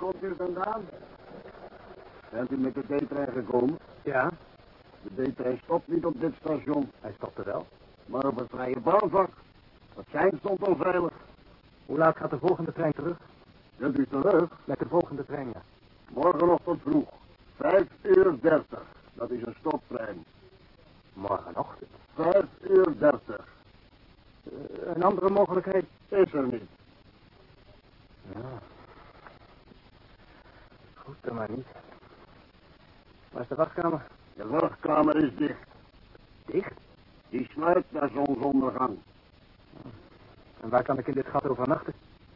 Komt u vandaan? Bent u met de D-trein gekomen? Ja, De D-trein stopt niet op dit station, hij stopte wel. maar op het vrije baanvak. Dat zijn stond onveilig. Hoe laat gaat de volgende trein terug? Bent u terug? Met de volgende trein, ja. Morgenochtend vroeg. Vijf uur dertig. Dat is een stoptrein. Morgenochtend. Vijf uur dertig. Eh, een andere mogelijkheid? Is er niet. Ja. Goed, dan maar niet. Waar is de wachtkamer? De wachtkamer is dicht. Dicht. Die sluit naar zonsondergang. En waar kan ik in dit gat overnachten?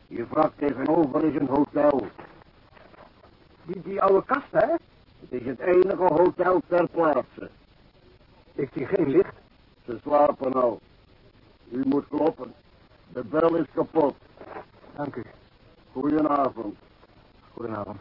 Je vraagt tegenover is een hotel. Die, die oude kast, hè? Het is het enige hotel ter plaatse. Ik zie geen licht. Ze slapen al. U moet kloppen. De bel is kapot. Dank u. Goedenavond. Goedenavond.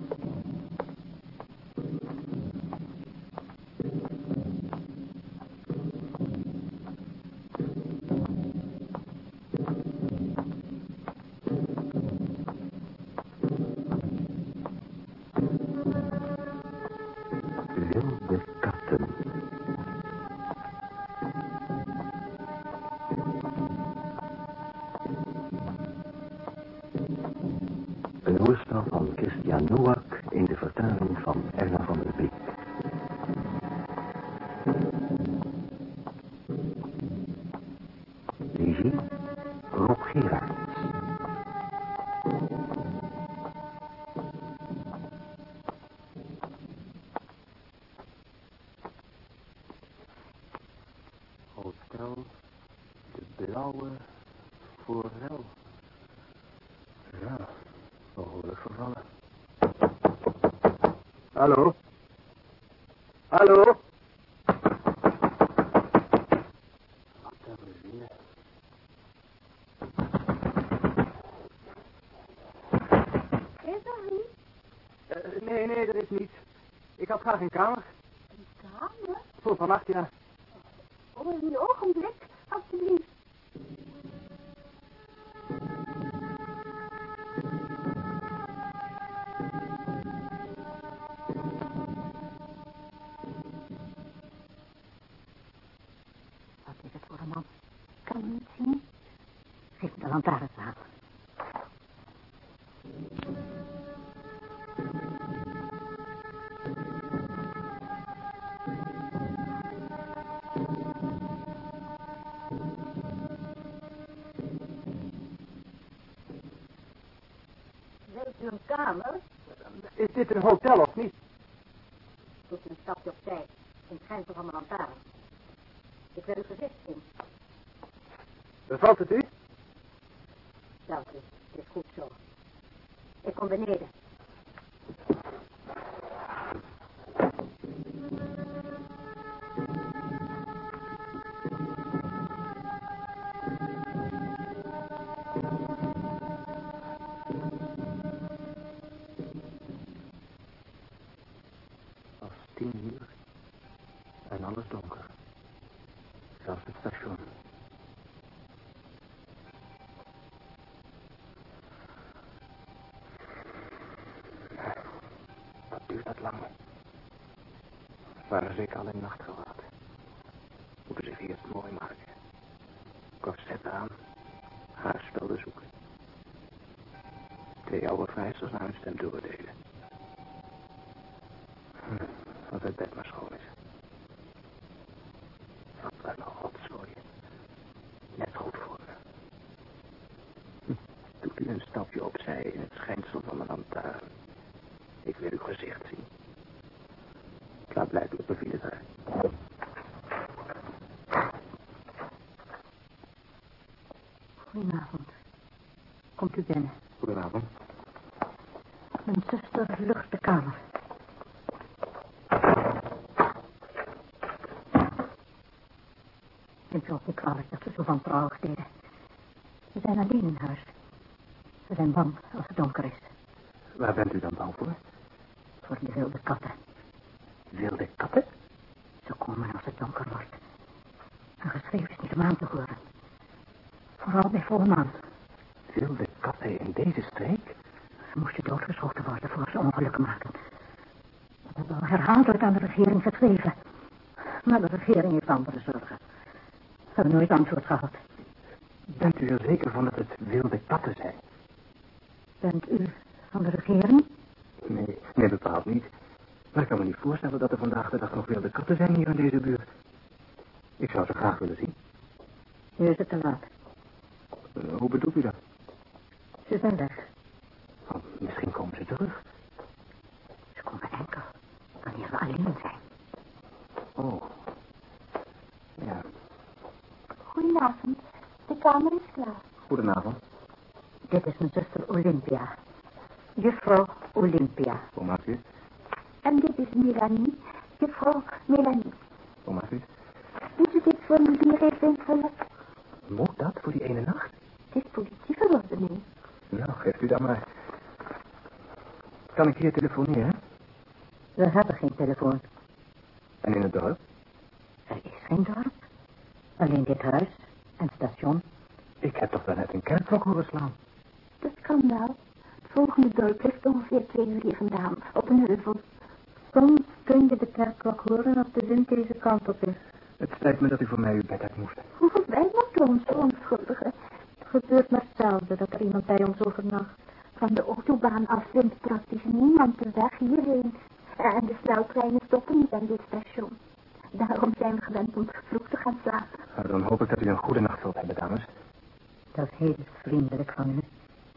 De Blauwe Forel. Ja, behoorlijk vervallen. Hallo? Hallo? Wat een ruïne. Is er niet? Eh, nee, nee, dat is niets. Ik had graag een kamer. Schijnsel van mijn lantaarn. Ik wil uw gezicht zien. Bevalt het u? Dank u. Het is goed zo. Ik kom beneden. Als tien uur. En alles donker. Zelfs het station. Wat duurt dat lang? Waren zeker al in nacht gewaad. Moeten zich eerst mooi maken. Corset aan. Haarspelden zoeken. Twee oude vrijsters naar hun stem doordelen. Hm, Als het bed maar schoon is. Wat een rotzooi. Net goed voor me. Hm, Doet u een stapje opzij in het schijnsel van mijn lantaarn. Ik wil uw gezicht zien. Klaarblijkelijk beviel het haar. Goedenavond. Komt u binnen. Goedenavond. Mijn zuster lucht de kamer. Neemt u ons niet kwalijk dat we zo wantrouwig deden. We zijn alleen in huis. We zijn bang als het donker is. Waar bent u dan bang voor? Voor de wilde katten. Wilde katten? Ze komen als het donker wordt. Een geschreeuw is niet om aan te horen. Vooral bij volle maan. Wilde katten in deze streek? Ze moesten doodgeschoten worden voor ze ongelukken maken. We hebben al herhaaldelijk aan de regering geschreven. Maar de regering heeft andere zorgen. We hebben nooit antwoord gehad. Klaar. Goedenavond. Dit is mijn zuster Olympia. Juffrouw Olympia. Hoe maakt u? En dit is Melanie, juffrouw Melanie. Hoe maakt u? Moet u dit formulier even invullen? Moet dat voor die ene nacht? Het is politieverordening. Nou, geeft u dan maar. Kan ik hier telefoneren? We hebben geen telefoon. En in het dorp? Er is geen dorp. Alleen dit huis en station. Ik heb toch net een kerkklok horen slaan. Dat kan wel. Het volgende dorp ligt ongeveer twee uur hier vandaan, op een heuvel. Soms kun je de kerkklok horen als de wind deze kant op is. Het spijt me dat u voor mij uw bed uit moest. Hoeveel wij moeten ons verontschuldigen. Het gebeurt maar zelden dat er iemand bij ons overnacht. Van de autobaan af vindt praktisch niemand de weg hierheen. En de sneltreinen stoppen niet aan dit station. Daarom zijn we gewend om vroeg te gaan slapen. Nou, dan hoop ik dat u een goede nacht zult hebben, dames. Dat is heel vriendelijk van u.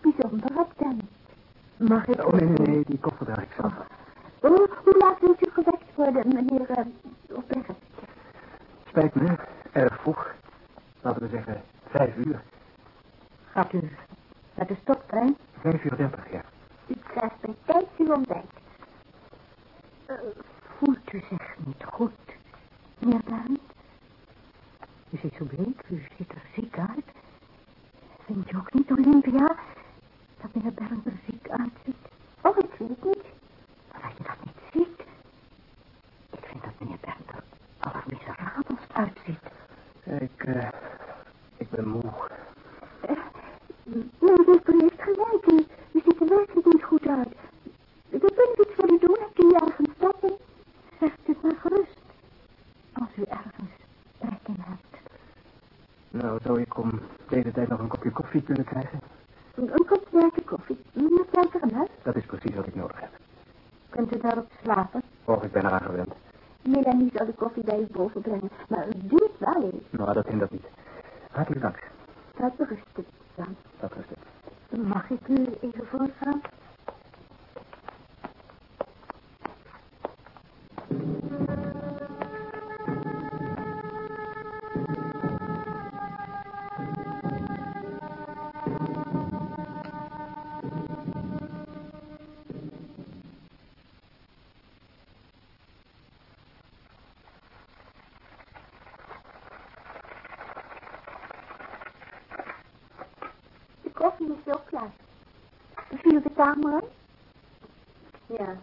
Bijzonder opdemmend. Mag ik... Oh, nee, nee, nee, die koffer draag ik zelf. Oh, hoe laat wilt u gewekt worden, meneer uh, Oprecht? Spijt me, erg vroeg. Laten we zeggen, vijf uur. Gaat u met de stoptrein? Vijf uur dertig, ja. U krijgt bij tijd uw ontbijt. Uh, voelt u zich niet goed, meneer Bernd? U ziet zo bleek, u ziet er ziek uit. Vindt u ook niet, Olympia, dat meneer Bernd er ziek uitziet? Oh, ik weet het niet. Maar als je dat niet ziet... Ik vind dat meneer Bernd er allermiserabelst uitziet. Ik, uh, ik ben moe. Uh, nee, dokter heeft gelijk. U, u ziet er werkelijk niet goed uit. Ik wil iets voor u doen. Hebt u ergens in? Zegt u maar gerust. Als u ergens trek in hebt. Nou, zou ik om deze tijd nog een kopje koffie kunnen krijgen? Een, een kop sterke koffie. Met suiker Dat is precies wat ik nodig heb. Kunt u daarop slapen? Och, ik ben eraan gewend. Melanie zal de koffie bij u boven brengen, maar het duurt wel eens. Nou, dat hindert niet. Hartelijk dank. Dat berust het dan. Dat rust het. Mag ik u even voorgaan? Ook klaar. Viel de kamer? Ja.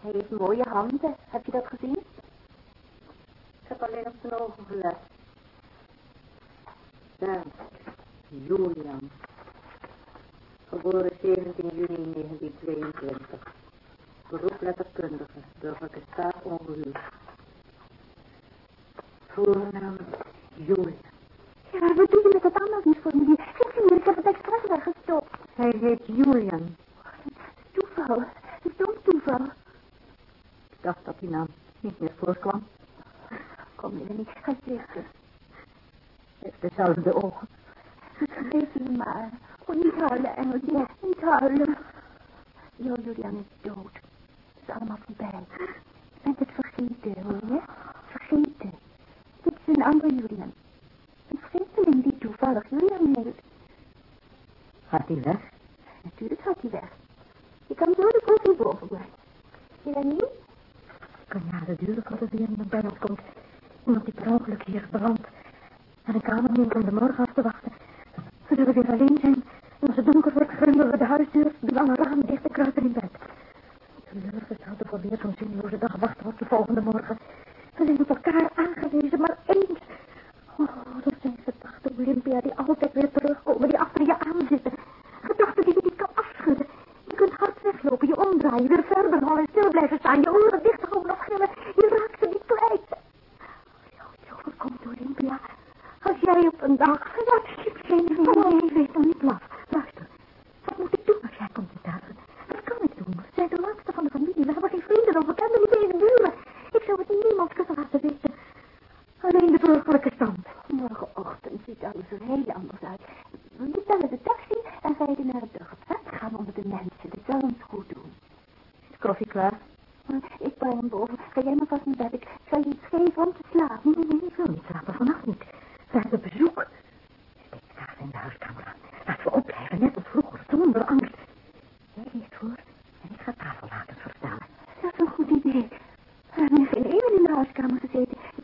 Hij heeft mooie handen. Heb je dat gezien? Ik heb alleen op zijn ogen gelet. Daar. Julian. Geboren 17 juni 1922. Beroep letterkundige. Burgerlijke staat ongehuwd. Voornaam Julian. Ja, wat doe je met dat aanmeldingsformulier? Kijk hier, ik heb het expres Hij heet Julian. Toeval. Stom toeval. Ik dacht dat die naam niet meer voorkwam. Kom, Melanie, ga zitten. Hij heeft dezelfde ogen. Geef me maar. Oh, niet huilen, Engeltje. Niet huilen. Jo, Julian is dood. Het is allemaal voorbij. Je bent het vergeten, hoor je? Vergeten. Dit is een andere Julian. Een vreemdeling die toevallig Julian heet. Gaat hij weg? Natuurlijk gaat hij weg. Je kan zo de koffie boven brengen. Het kan jaren duren voordat er weer iemand bij ons komt. Iemand die per ongeluk hier brandt. En een kamer neemt om de morgen af te wachten. We zullen weer alleen zijn. En als het donker wordt, grendelen we de huisdeur, de lange ramen dicht en in bed. Lurven zouden voor weer zo'n zinloze dag wachten op de volgende morgen. We zijn op elkaar aangewezen, maar eens. かを持たせて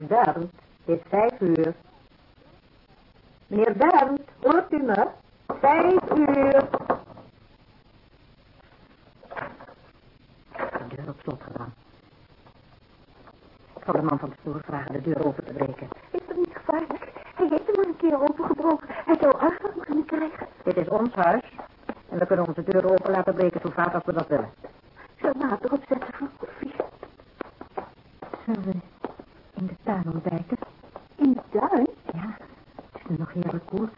meneer het is vijf uur. Meneer Darmt, hoort u me? Vijf uur. De deur op slot gedaan. Ik zal de man van de stoel vragen de deur open te breken. Is dat niet gevaarlijk? Hij heeft hem maar een keer opengebroken. Hij zou arm kunnen krijgen. Dit is ons huis. En we kunnen onze deur open laten breken zo vaak als we dat willen. duin? Ja, het is nu nog heel koel.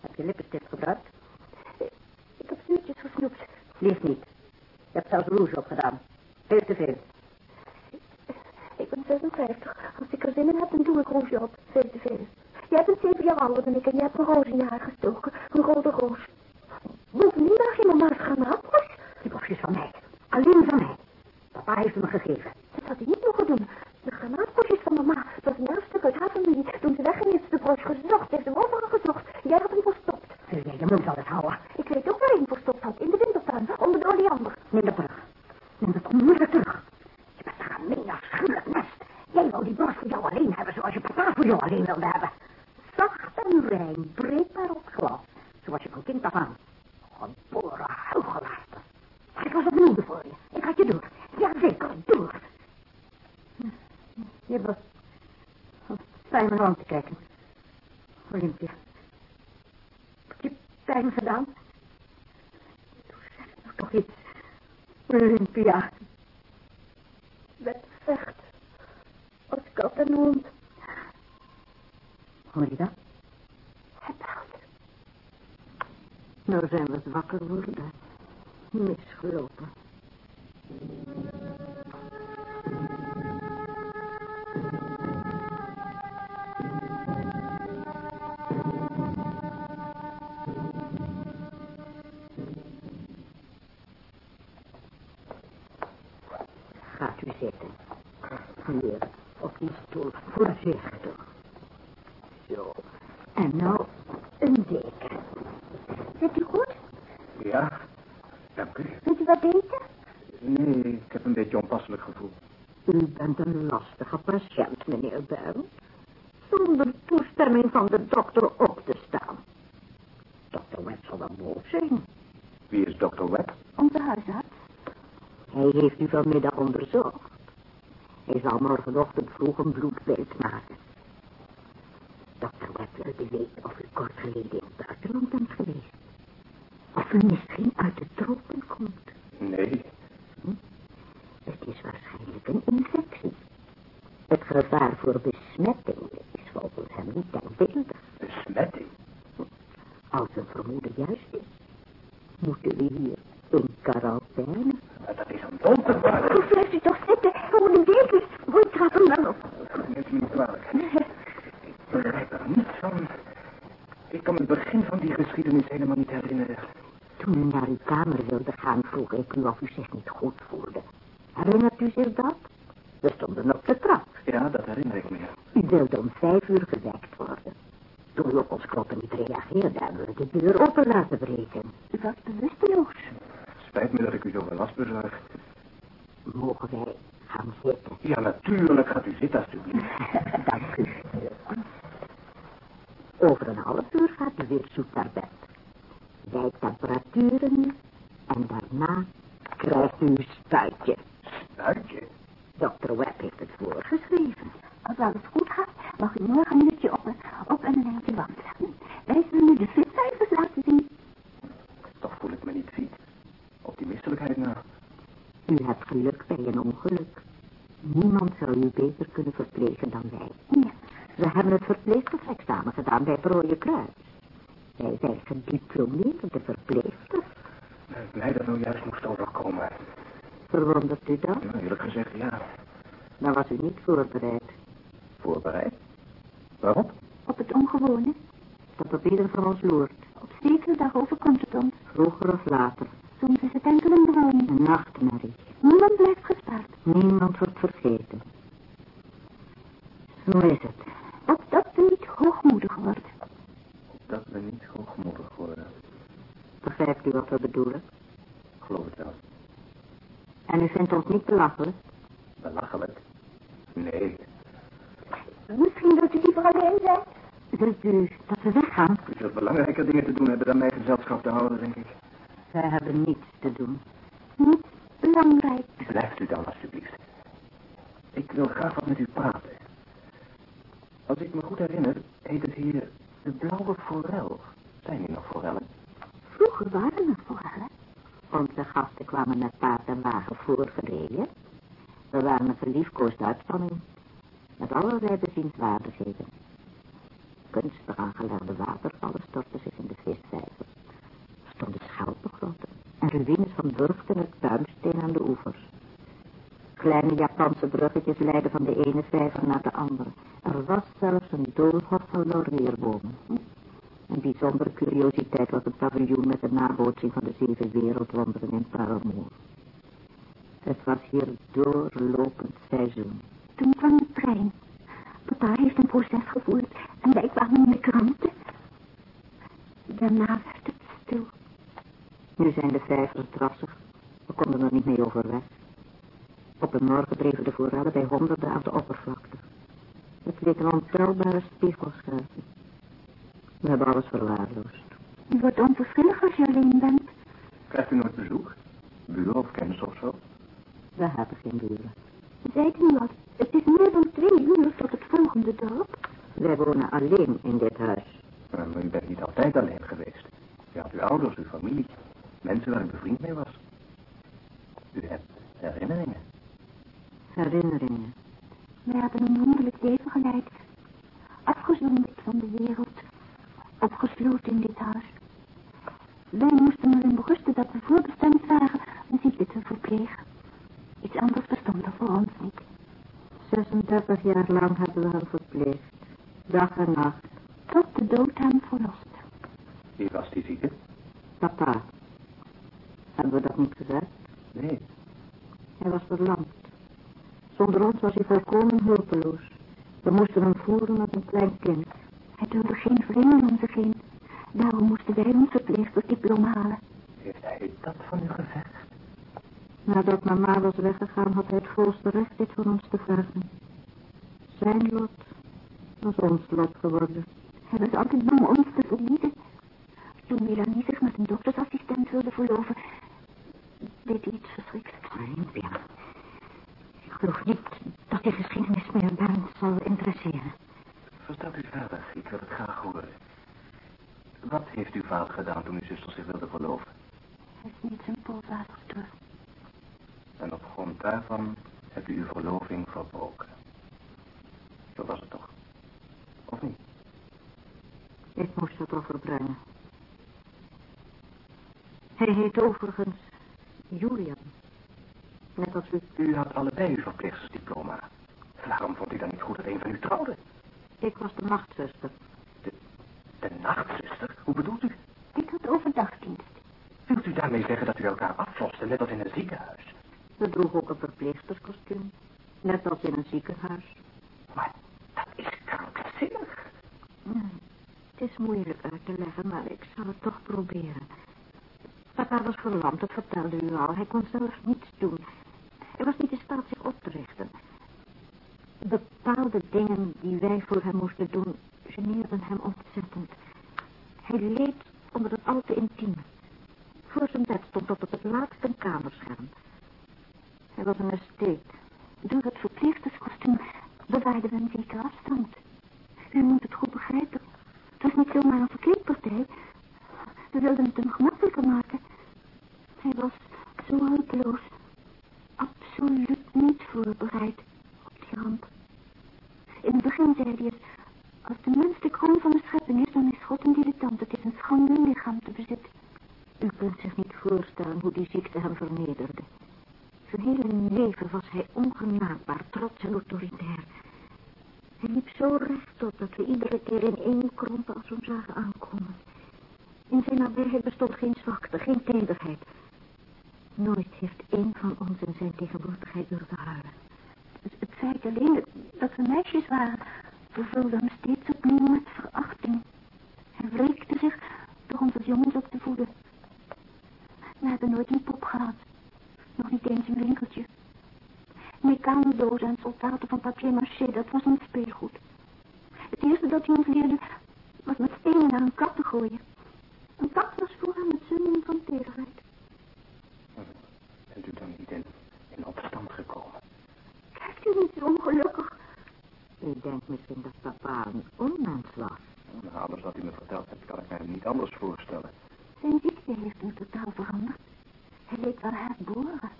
Heb je lippenstift gebruikt? Ik heb snoepjes gesnoept. Lief niet. Je hebt zelfs rouge opgedaan. Veel te veel. Ik ben 56. Als ik er zin in heb, dan doe ik rouge op. Veel te veel. Jij bent zeven jaar ouder dan ik en je hebt een roos in je haar gestoken. Een rode roos. Bovendien draag je mama's marsgranaat pas. Die is van mij. Alleen van mij. Papa heeft hem gegeven. Dat had hij niet mogen doen. De granaatbosjes van mama, dat is een stuk uit haar familie, toen ze weg is, de broos gezocht heeft, de 这么小的草啊。Nou zijn we het wakker worden. Misgelopen. Morgenochtend vroeg een bloedbeeld maken. Webb wilde weten of u kort geleden in het buitenland bent geweest. Of u misschien uit de tropen komt. Nee, Het is waarschijnlijk een infectie. Het gevaar voor besmetting is volgens hem niet denkbeeldig. besmetting. Als een vermoeden juist is, moeten we hier in quarantaine. Maar dat is een. Hoe blijft u toch zitten? De dekens? Hoe trap hem dan op? Neemt me niet kwalijk. Ik begrijp er niets van. Ik kan het begin van die geschiedenis helemaal niet herinneren. Toen u naar uw kamer wilde gaan, vroeg ik u of u zich niet goed voelde. Herinnert u zich dat? We stonden op de trap. Ja, dat herinner ik me. U wilde om vijf uur gewekt worden. Toen u op ons kloppen niet reageerde, hebben we de deur open laten breken. U was bewusteloos. Spijt me dat ik u zoveel last bezorg. Mogen wij gaan zitten? Ja, natuurlijk. Gaat u zitten, alstublieft. Dank u. Over een half uur gaat u weer zoet naar bed. Wij temperaturen en daarna krijgt u een spuitje. Spuitje? Dokter Webb heeft het voorgeschreven. Als alles goed gaat, mag u morgen een uurtje op, op en een eindje wandelen. Wij zullen nu de fitcijfers laten zien. Toch voel ik me niet ziek. Op die misselijkheid nou. U hebt geluk bij een ongeluk. Niemand zou u beter kunnen verplegen dan wij. Ja. We hebben het verpleegstersexamen gedaan bij het Rode Kruis. Wij zijn gediplomeerde verpleegsters. Mij dat nou juist moest overkomen. U dat? Ja, eerlijk gezegd, ja. Dan was u niet voorbereid. Voorbereid? Waarop? Op het ongewone. Dat op ieder van ons loert. Op zekere dag overkomt het ons. Vroeger of later. Soms is het enkel een droom. Een nachtmerrie. Niemand blijft gespaard. Niemand wordt vergeten. Zo is het. Opdat u niet hoogmoedig wordt. Dat we niet hoogmoedig worden. Begrijpt u wat we bedoelen? Geloof het wel. En u vindt ons niet belachelijk? Belachelijk? Nee. Misschien wilt u liever alleen zijn. Wilt u dat we weggaan? U zult belangrijke dingen te doen hebben dan mij gezelschap te houden, denk ik. Wij hebben niets te doen. Niet belangrijk. Blijft u dan, alstublieft. Ik wil graag wat met u praten. Als ik me goed herinner, heet het hier de blauwe forel. Zijn hier nog forellen? Vroeger waren er vooral. Onze gasten kwamen met paard en wagen voorgereden. We waren een verliefkoosde uitspanning. Met allerlei bezienswaardigheden. Kunstig aangelegde watervallen stortten zich in de visvijver. Er stonden schelpengrotten en ruïnes van burchten met puimsteen aan de oevers. Kleine Japanse bruggetjes leidden van de ene vijver naar de andere. Er was zelfs een doolhof van laurierbomen. Een bijzondere curiositeit was het paviljoen met de nabootsing van de zeven wereldwonderen in Paramoor. Het was hier doorlopend seizoen. Toen kwam de trein. Papa heeft een proces gevoerd en wij kwamen in de kranten. Daarna werd het Nu zijn de vijvers drassig. We konden er niet mee overweg. Op een morgen dreven de voorraden bij honderden aan de oppervlakte. Het leken ontelbare spiegelschuiven. We hebben alles verwaarloosd. U wordt onverschillig als je alleen bent. Krijgt u nooit bezoek? Buren of kennis of zo? We hebben geen buren. Zijt u wat? Het is meer dan twee uur tot het volgende dorp. Wij wonen alleen in dit huis. Maar u bent niet altijd alleen geweest. U had uw ouders, uw familie, mensen waar u bevriend mee was. U hebt herinneringen. Herinneringen. Wij hadden een wonderlijk leven geleid. Afgezonderd van de wereld. Opgesloten in dit huis. Wij moesten erin berusten dat we voorbestemd waren een ziekte te verplegen. Iets anders bestond er voor ons niet. 36 jaar lang hebben we hem verpleegd. Dag en nacht. Tot de dood hem verlost. Wie was die zieke? Papa. Hebben we dat niet gezegd? Nee. Hij was verlamd. Zonder ons was hij volkomen hulpeloos. We moesten hem voeren als een klein kind. Hij durfde geen vreemden om zich heen. Daarom moesten wij ons verpleegstersdiploma halen. Heeft hij dat van u gezegd? Nadat mama was weggegaan, had hij het volste recht dit van ons te vragen. Zijn lot was ons lot geworden. Hij was altijd bang ons te verliezen. Toen Melanie zich met een doktersassistent wilde verloven, deed hij iets verschrikkelijks. Ja. Ik geloof niet dat die geschiedenis meer Bernd zal interesseren. Vertelt u verder, ik wil het graag horen. Wat heeft uw vader gedaan toen uw zuster zich wilde verloven? Hij sneed zijn polsaders door. En op grond daarvan hebt u uw verloving verbroken. Zo was het toch? Of niet? Ik moest dat overbrengen. Hij heet overigens Julian. Net als u. U had allebei uw verpleegstersdiploma. Waarom vond u dan niet goed dat een van u trouwde? Ik was de nachtzuster. De nachtzuster? Hoe bedoelt u? Ik had overdagdienst. Wilt u daarmee zeggen dat u elkaar afloste, net als in een ziekenhuis? We droegen ook een verpleegsterskostuum. Net als in een ziekenhuis. Maar dat is krankzinnig. Ja, het is moeilijk uit te leggen, maar ik zal het toch proberen. Papa was verlamd, dat vertelde u al. Hij kon zelf niets doen. Hij was niet in staat zich op te richten. Bepaalde dingen die wij voor hem moesten doen, geneerden hem ontzettend. Hij leed onder het al te intieme. Voor zijn bed stond tot op het laatste een kamerscherm. Hij was een estate. Door het verpleegsterskostuum bewaarden we een zekere afstand. U moet het goed begrijpen. Het was niet zomaar een verkleedpartij. We wilden het hem gemakkelijker maken. Hij was zo hulpeloos. Absoluut niet voorbereid op die ramp. In het begin zei hij het. Als de mens de kroon van de schepping is, dan is God een dilettant. Het is een schande een lichaam te bezitten. U kunt zich niet voorstellen hoe die ziekte hem vernederde. Zijn hele leven was hij ongenaakbaar, trots en autoritair. Hij liep zo rechtop dat we iedere keer in één krompen als we hem zagen aankomen. In zijn nabijheid bestond geen zwakte, geen tederheid. Nooit heeft één van ons in zijn tegenwoordigheid durven huilen. Het, het feit alleen dat we meisjes waren, vervulde hem steeds opnieuw met verachting. Hij wreekte zich door ons als jongens op te voeden. We hebben nooit een pop gehad. Nog niet eens een winkeltje. Mekanendozen en soldaten van papier-maché, dat was ons speelgoed. Het eerste dat hij ons leerde, was met stenen naar een kat te gooien. Een kat was voor hem het zullen van tederheid. Bent u dan niet in, in opstand gekomen? Kijkt u niet zo ongelukkig? U denkt misschien dat papa een onmens was. Nou, alles wat u me verteld hebt, kan ik mij niet anders voorstellen. Zijn ziekte heeft hem totaal veranderd. Hij leek wel herboren.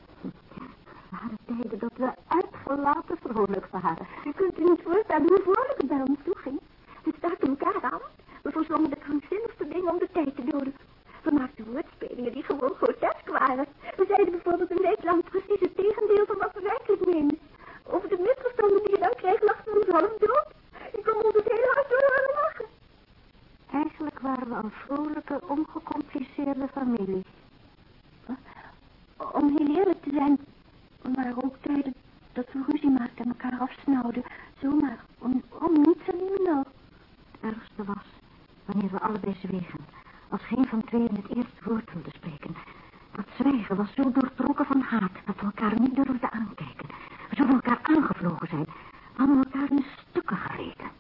waren tijden dat we uitgelaten vrolijk waren. U kunt u niet voorstellen hoe vrolijk het bij ons toeging. We staken elkaar aan. We verzongen de krankzinnigste dingen om de tijd te doden. We maakten woordspelingen die gewoon grotesk waren. We zeiden bijvoorbeeld een week lang precies het tegendeel van wat we werkelijk meenden. Over de misverstanden die je dan kreeg, lachten we ons half dood. Je kon ons het hele huis door horen lachen. Eigenlijk waren we een vrolijke, ongecompliceerde familie. Om heel eerlijk te zijn, waren ook tijden dat we ruzie maakten en elkaar afsnauwden. Zomaar, om, om niets en niemand. Het ergste was wanneer we allebei zwegen. als geen van tweeën het eerste woord wilde spreken. Dat zwijgen was zo doortrokken van haat dat we elkaar niet durfden aankijken. We zouden elkaar aangevlogen zijn, hadden elkaar in stukken gereden.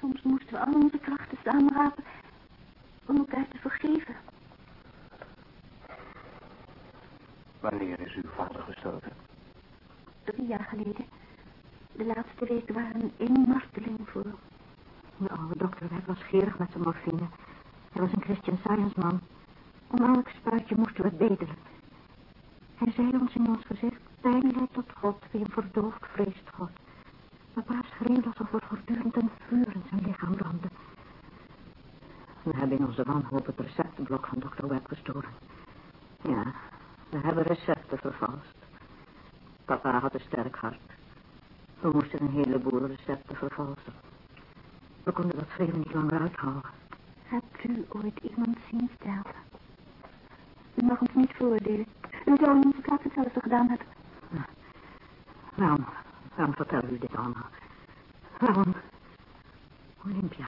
Soms moesten we al onze krachten samenrapen om elkaar te vergeven. Wanneer is uw vader gestorven? Drie jaar geleden. De laatste weken waren een marteling voor. De oude dokter werd was gierig met zijn morfine. Hij was een Christian Science man. Om elk spuitje moesten we bedelen. Hij zei ons in ons gezicht, pijn leidt tot God, wie hem verdooft, vreest God. Maar pa schreeuwde alsof er voortdurend een vuur in zijn lichaam brandde. We hebben in onze wanhoop het receptenblok van dokter Webb gestolen. Ja, we hebben recepten vervalst. Papa had een sterk hart. We moesten een heleboel recepten vervalsen. We konden dat schreeuwen niet langer uithouden. Hebt u ooit iemand zien sterven? U mag ons niet veroordelen. U zou in onze plaats hetzelfde gedaan hebben. Waarom, waarom vertel u dit allemaal? Waarom? Olympia.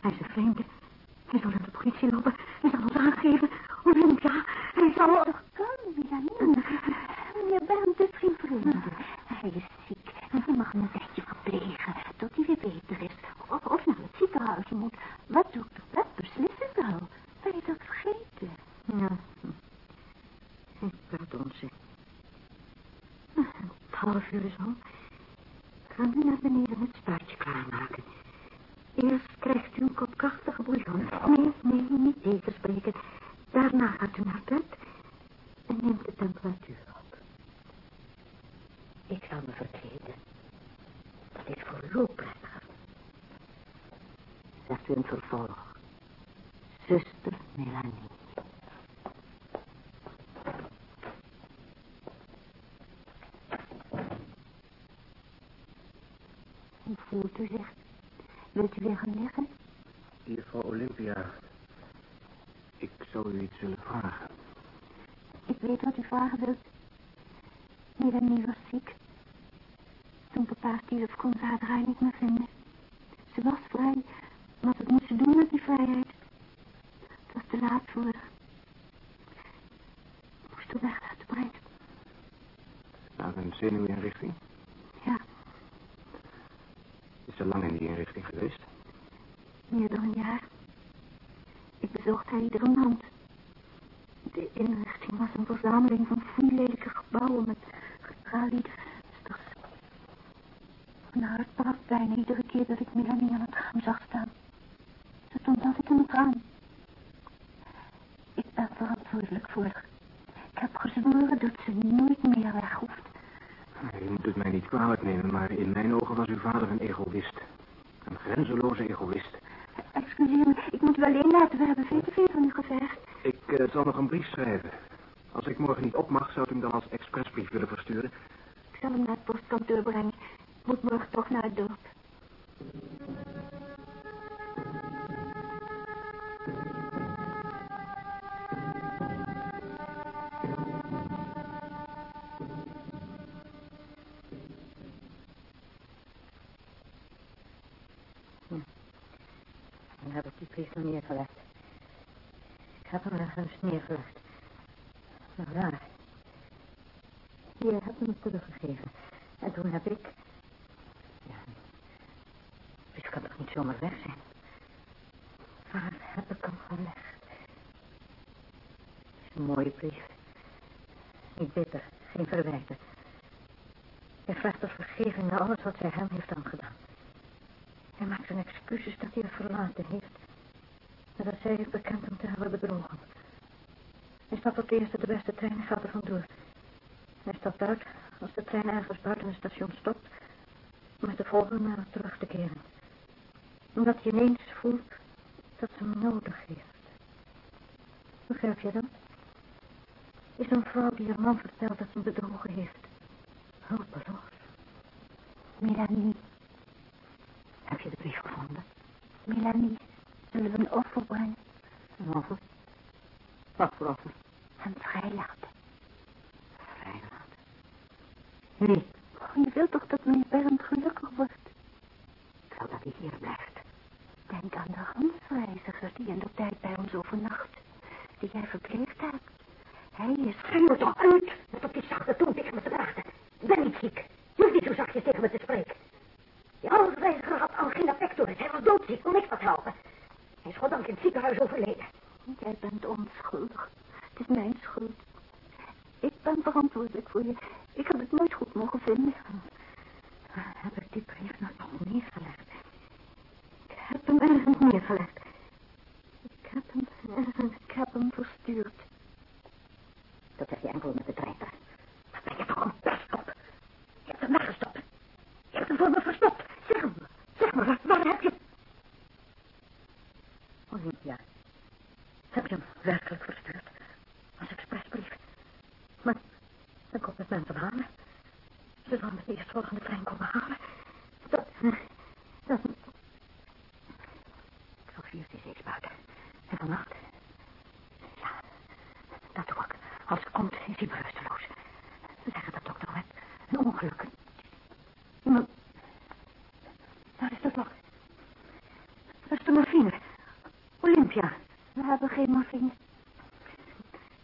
Hij is een vreemde. Hij zal naar de politie lopen. Hij zal ons aangeven. Olympia. Hij zal... Toch kalm, Milanine. Meneer Bernd is geen vreemde. Hij is ziek en hij mag een tijdje verplegen tot hij weer beter is. Of, of naar het ziekenhuis moet. Wat dokter Webb beslissen zal. Ben je dat vergeten? Ja. Ik praat onzin. Het half uur is al. Ga nu naar beneden het spuitje klaarmaken. Eerst krijgt u een kop krachtige bouillon. Nee, nee, niet tegenspreken. Daarna gaat u naar bed en neemt de temperatuur op. Ik zal me verkleden. Dat is voorlopig prettiger. Zegt u in vervolg. Zuster Melanie. Hoe voelt u zich? Wilt u weer gaan liggen? Juffrouw Olympia, ik zou u iets willen vragen. Ik weet wat u vragen wilt. Melanie was ziek. Toen stierf kon ze haar draai niet meer vinden. Ze was vrij, maar wat moest ze doen met die vrijheid? Het was te laat voor haar. Moest er weg laten brengen. Naar een zenuwinrichting? Ja, Is ze lang in die inrichting geweest? meer dan een jaar. Ik bezocht haar iedere maand. De inrichting was een verzameling van lelijke gebouwen met getraliede. Mijn hart brak bijna iedere keer dat ik Melanie aan het raam zag staan. Ze stond altijd in het raam. Ik ben verantwoordelijk voor. Ik heb gezworen dat ze nooit meer weg hoeft. U moet het mij niet kwalijk nemen, maar in mijn ogen was uw vader een egoïst. Een grenzeloze egoïst. Excuseer me, ik moet u alleen laten. We hebben veel te veel van u gevergd. Ik eh, zal nog een brief schrijven. Als ik morgen niet op mag, zou u hem dan als expressbrief willen versturen. Ik zal hem naar het postkantoor brengen. Moet morgen toch naar het dorp. Die brief nog neergelegd. Ik heb hem ergens neergelegd. Nou, daar. Hier heb ik hem teruggegeven. En toen heb ik... Brief kan toch niet zomaar weg zijn? Waar heb ik hem gelegd? Het een mooie brief. Niet bitter, geen verwijten. Hij vraagt om vergeving na alles wat zij hem heeft aangedaan. Hij maakt zijn excuses dat hij haar verlaten heeft. En dat zij heeft bekend hem te hebben bedrogen. Hij stapt op de eerste de beste trein en gaat er vandoor. Hij stapt uit als de trein ergens buiten het station stopt. Met de volgende naar terug te keren. Omdat hij ineens voelt dat ze hem nodig heeft. Begrijp je dat? Is een vrouw die haar man vertelt dat ze hem bedrogen heeft. Hulpeloos. Melanie, Heb je de brief gevonden? Melanie, zullen we een offer brengen? Een offer? Wat voor offer? Hem vrijlaten. Vrijlaten. Wie? Oh, je wilt toch dat meneer Bernd gelukkig wordt? Ik wil dat hij hier blijft. Denk aan de handreiziger die in de tijd bij ons overnacht. Die jij verpleegd hebt. Hij is... Schreeuw toch uit, met op die zachte toon tegen me te praten. Ik ben niet ziek. Je hoeft niet zo zachtjes tegen me te spreken. Die handreiziger had angina pectoris. Hij was doodziek, kon niks wat helpen. Hij is goddank in het ziekenhuis overleden. Jij bent onschuldig. Het is mijn schuld. Ik ben verantwoordelijk voor je. Ik heb het nooit goed mogen vinden. Heb ik die brief nou toch neergelegd? Ik heb hem ergens neergelegd. Ik heb hem ergens, ik heb hem verstuurd. Dat zeg je enkel met de treiter. Wat ben je toch een pest op? Je hebt hem weggestopt. Je hebt hem voor me verstopt. Zeg hem. Zeg maar, waar, waar heb je hem? Olympia. Heb je hem werkelijk verstuurd? Als expressbrief. Maar dan komt het mensen halen. Ze zal met de eerstvolgende trein komen halen. Dat... Dat... Sophie is steeds buiten. En vannacht... Ja, dat doe ik. Als het komt, is hij bewusteloos. Ze zeggen dat dokter Webb een ongeluk. Iemand... Waar is dat toch? Waar is de morfine? Olympia. We hebben geen morfine.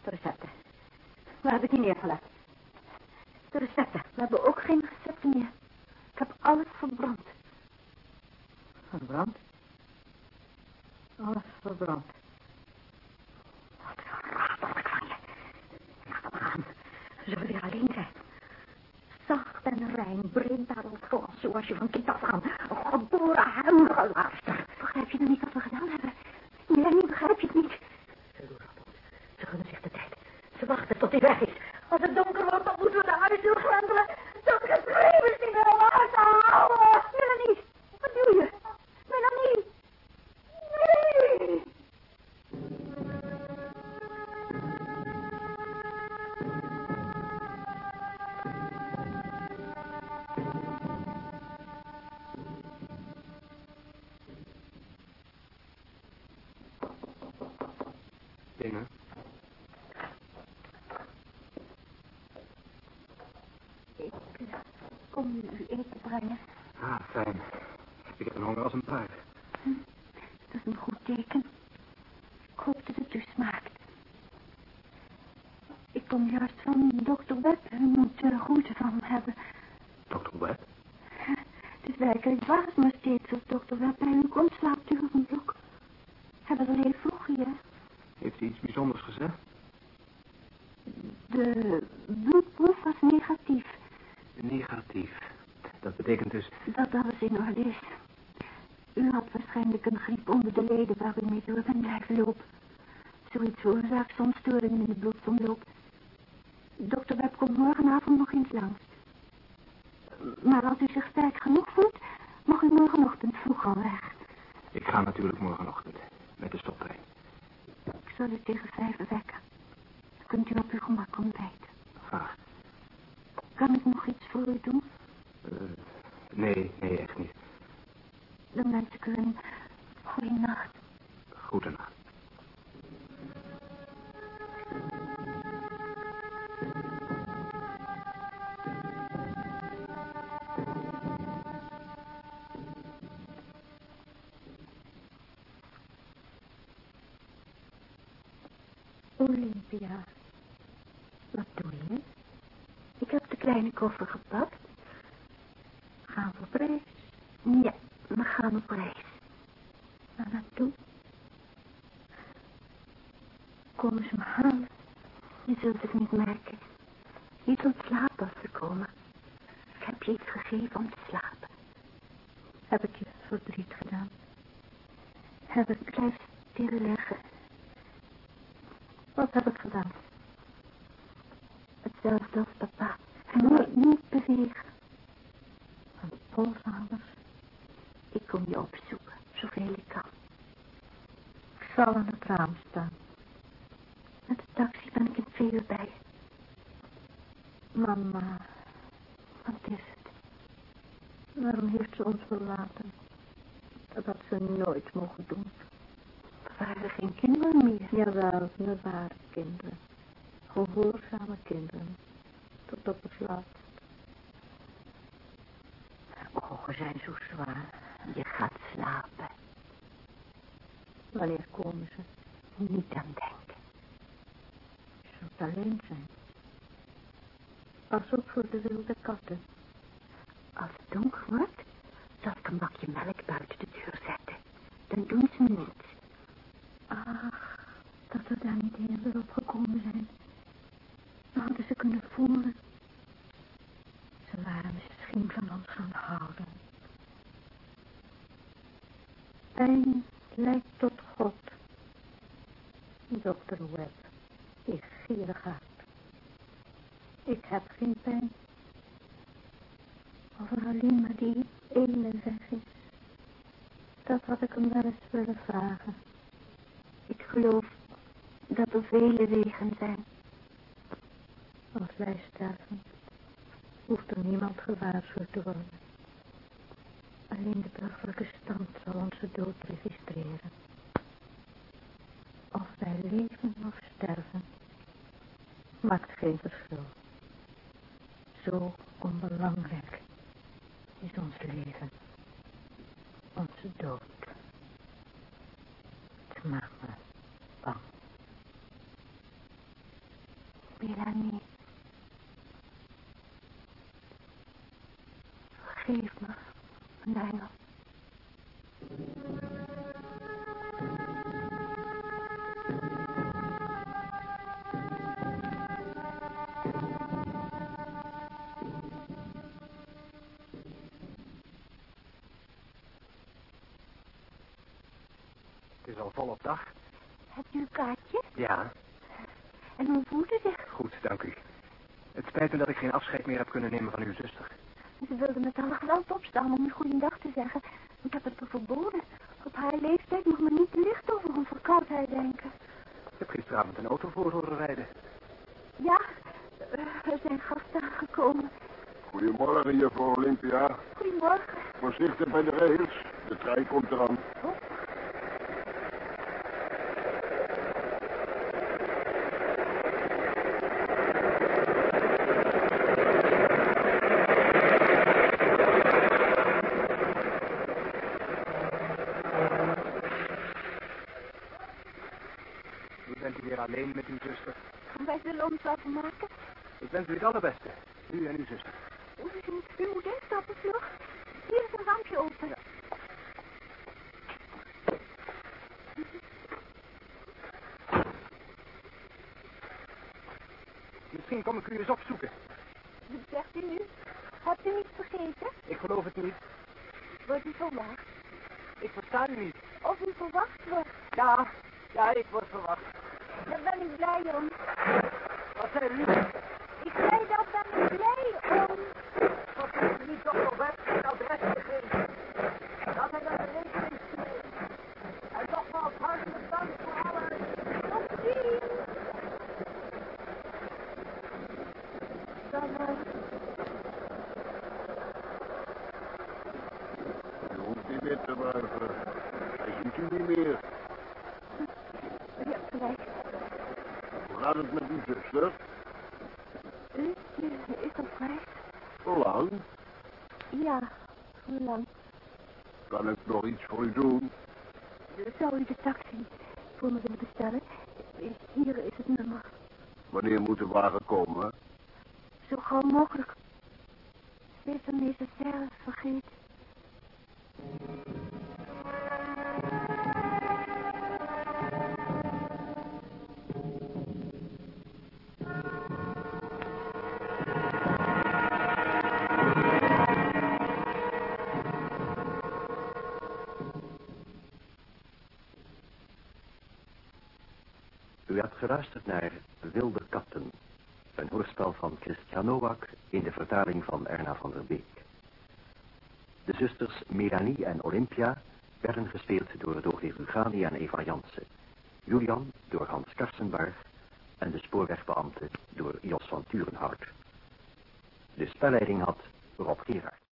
De recepten. Waar heb ik die neergelegd? De recepten. We hebben ook geen recepten meer. Ik heb alles verbrand. Verbrand? Alles verbrand. Wat ratelijk van je. Laat hem gaan. We zullen weer alleen zijn. Zacht en rein, breekbaar glas, zoals je van kind af aan. Een geboren huichelaarster. Begrijp je dan niet wat we gedaan hebben? Nee, begrijp je het niet. Ze loeren op ons. Ze gunnen zich de tijd. Ze wachten tot hij weg is. Als het donker wordt, dan moeten we de huizen grendelen. Van dokter Webb. U moet uh, groeten van hem hebben. Dokter Webb? Het is werkelijk waar, maar steeds als dokter Webb bij u komt, slaapt u op een blok. Hij was al heel vroeg hier. Heeft hij iets bijzonders gezegd? De bloedproef was negatief. Negatief. Dat betekent dus... Dat alles in orde is. U had waarschijnlijk een griep onder de leden waar u mee door bent blijven lopen. Zoiets veroorzaakt soms storingen in de bloedsomloop. Dokter Webb komt morgenavond nog eens langs. Maar als u zich sterk genoeg voelt, mag u morgenochtend vroeg al weg. Ik ga natuurlijk morgenochtend. Met de stoptrein. Ik zal u tegen vijf wekken. Dan kunt u op uw gemak ontbijten. Graag. Kan ik nog iets voor u doen? Eh, nee, nee, echt niet. Dan wens ik u een goede nacht. Kleine koffer gepakt. Gaan we op reis? Ja, we gaan op reis. Waar naartoe? Komen ze me halen? Je zult het niet merken. Je zult slapen als ze komen. Ik heb je iets gegeven om te slapen. Heb ik je verdriet gedaan? Heb ik blijf stil liggen. Wat heb ik gedaan? Hetzelfde als papa. Nooit niet bewegen. Een polshouders? Ik kom je opzoeken, zoveel ik kan. Ik zal aan het raam staan. Met de taxi ben ik in twee bij. Mama, Wat is het? waarom heeft ze ons verlaten? Dat had ze nooit mogen doen. We waren geen kinderen meer. Jawel, we waren kinderen. Gehoorzame kinderen. Tot op het laatst. Ogen zijn zo zwaar. Je gaat slapen. Wanneer komen ze? Niet aan denken. Je zult alleen zijn. Pas op voor de wilde katten. Als het donker wordt, zal ik een bakje melk buiten de deur zetten. Dan doen ze niets. Ach, dat we daar niet eerder op Volop dag. Hebt u een kaartje? Ja, En hoe voelt u zich? goed, dank u. Het spijt me dat ik geen afscheid meer heb kunnen nemen van uw zuster. Ze wilde met alle geweld opstaan om u goeiedag te zeggen. Ik heb het er verboden. Op haar leeftijd mag men niet te licht over een verkoudheid denken. Ik heb gisteravond een auto voor horen rijden. Ja, eh, er zijn gasten aangekomen. Goedemorgen, juffrouw Olympia. Goedemorgen. Voorzichtig bij de rails. De trein komt eraan. Nu bent u weer alleen met uw zuster. Wij zullen ons wat maken. Ik wens u het allerbeste. U en uw zuster. U, moet instappen, vlug. Hier is een rampje open. Misschien kom ik u eens opzoeken. Wat zegt u nu? Hebt u niet vergeten? Ik geloof het niet. Wordt u verwacht? Ik versta u niet. Of u verwacht wordt? Ja, ja, ik word verwacht. Daar ben ik blij om. Wat zei u? Ik zei dat ben ik blij om. Wat u niet toch nog U hebt geluisterd naar Wilde Katten, een hoorspel van Christian Nowak in de vertaling van Erna van der Beek. De zusters Melanie en Olympia werden gespeeld door Dorothee Rugani en Eva Jansen, Julian door Hans Karsenbarg en de spoorwegbeambte door Jos van Turenhout. De spelleiding had Rob Gerard.